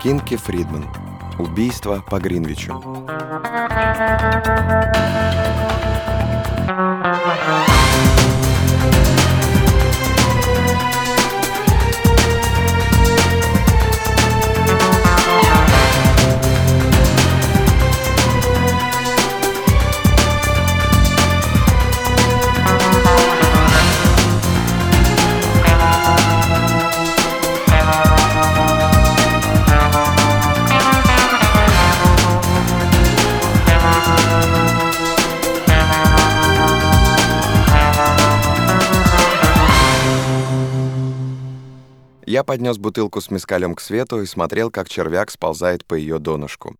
Кинки Фридман. Убийство по Гринвичу. Я поднес бутылку с мескалем к свету и смотрел, как червяк сползает по ее донышку.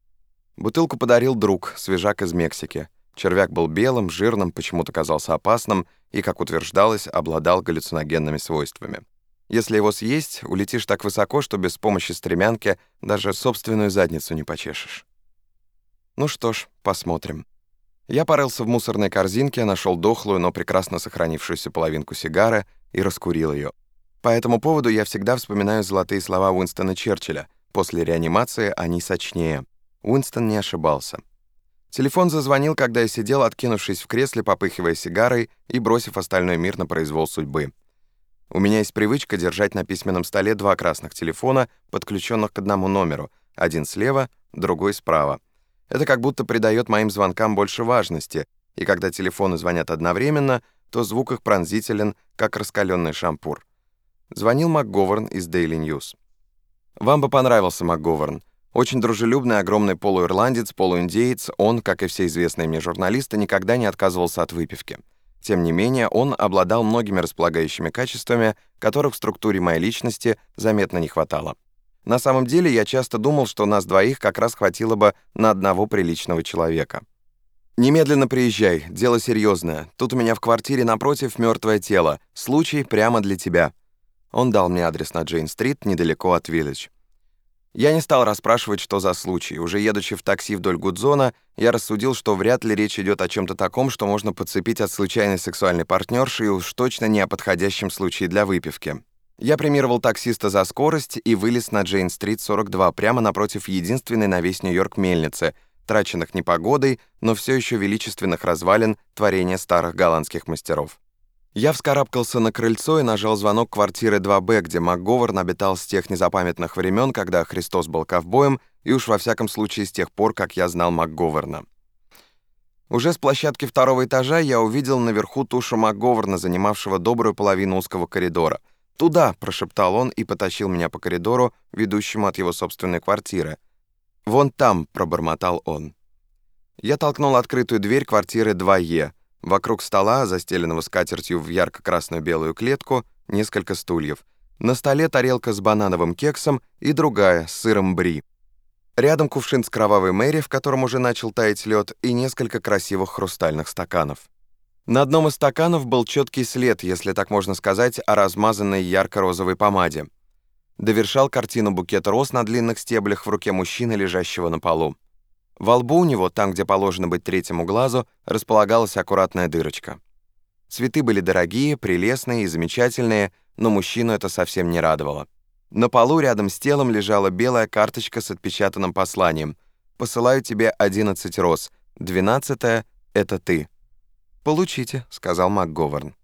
Бутылку подарил друг, свежак из Мексики. Червяк был белым, жирным, почему-то казался опасным и, как утверждалось, обладал галлюциногенными свойствами. Если его съесть, улетишь так высоко, что без помощи стремянки даже собственную задницу не почешешь. Ну что ж, посмотрим. Я порылся в мусорной корзинке, нашел дохлую, но прекрасно сохранившуюся половинку сигары и раскурил ее. По этому поводу я всегда вспоминаю золотые слова Уинстона Черчилля. После реанимации они сочнее. Уинстон не ошибался. Телефон зазвонил, когда я сидел, откинувшись в кресле, попыхивая сигарой и бросив остальной мир на произвол судьбы. У меня есть привычка держать на письменном столе два красных телефона, подключенных к одному номеру, один слева, другой справа. Это как будто придает моим звонкам больше важности, и когда телефоны звонят одновременно, то звук их пронзителен, как раскаленный шампур. Звонил МакГоверн из Daily News. «Вам бы понравился МакГоверн. Очень дружелюбный, огромный полуирландец, полуиндеец, он, как и все известные мне журналисты, никогда не отказывался от выпивки. Тем не менее, он обладал многими располагающими качествами, которых в структуре моей личности заметно не хватало. На самом деле, я часто думал, что нас двоих как раз хватило бы на одного приличного человека. «Немедленно приезжай, дело серьезное. Тут у меня в квартире напротив мертвое тело. Случай прямо для тебя». Он дал мне адрес на Джейн-стрит, недалеко от Виллидж. Я не стал расспрашивать, что за случай. Уже едучи в такси вдоль Гудзона, я рассудил, что вряд ли речь идет о чем-то таком, что можно подцепить от случайной сексуальной партнерши и уж точно не о подходящем случае для выпивки. Я премировал таксиста за скорость и вылез на Джейн-стрит 42, прямо напротив единственной на весь Нью-Йорк мельницы, траченных непогодой, но все еще величественных развалин творения старых голландских мастеров. Я вскарабкался на крыльцо и нажал звонок квартиры 2Б, где МакГовern обитал с тех незапамятных времен, когда Христос был ковбоем, и уж во всяком случае с тех пор, как я знал МакГоверна. Уже с площадки второго этажа я увидел наверху тушу МакГоверна, занимавшего добрую половину узкого коридора. «Туда!» — прошептал он и потащил меня по коридору, ведущему от его собственной квартиры. «Вон там!» — пробормотал он. Я толкнул открытую дверь квартиры 2Е. Вокруг стола, застеленного скатертью в ярко-красную белую клетку, несколько стульев. На столе тарелка с банановым кексом и другая с сыром бри. Рядом кувшин с кровавой Мэри, в котором уже начал таять лед, и несколько красивых хрустальных стаканов. На одном из стаканов был четкий след, если так можно сказать, о размазанной ярко-розовой помаде. Довершал картину букет роз на длинных стеблях в руке мужчины, лежащего на полу. Во лбу у него, там, где положено быть третьему глазу, располагалась аккуратная дырочка. Цветы были дорогие, прелестные и замечательные, но мужчину это совсем не радовало. На полу рядом с телом лежала белая карточка с отпечатанным посланием. «Посылаю тебе 11 роз. Двенадцатая — это ты». «Получите», — сказал МакГоверн.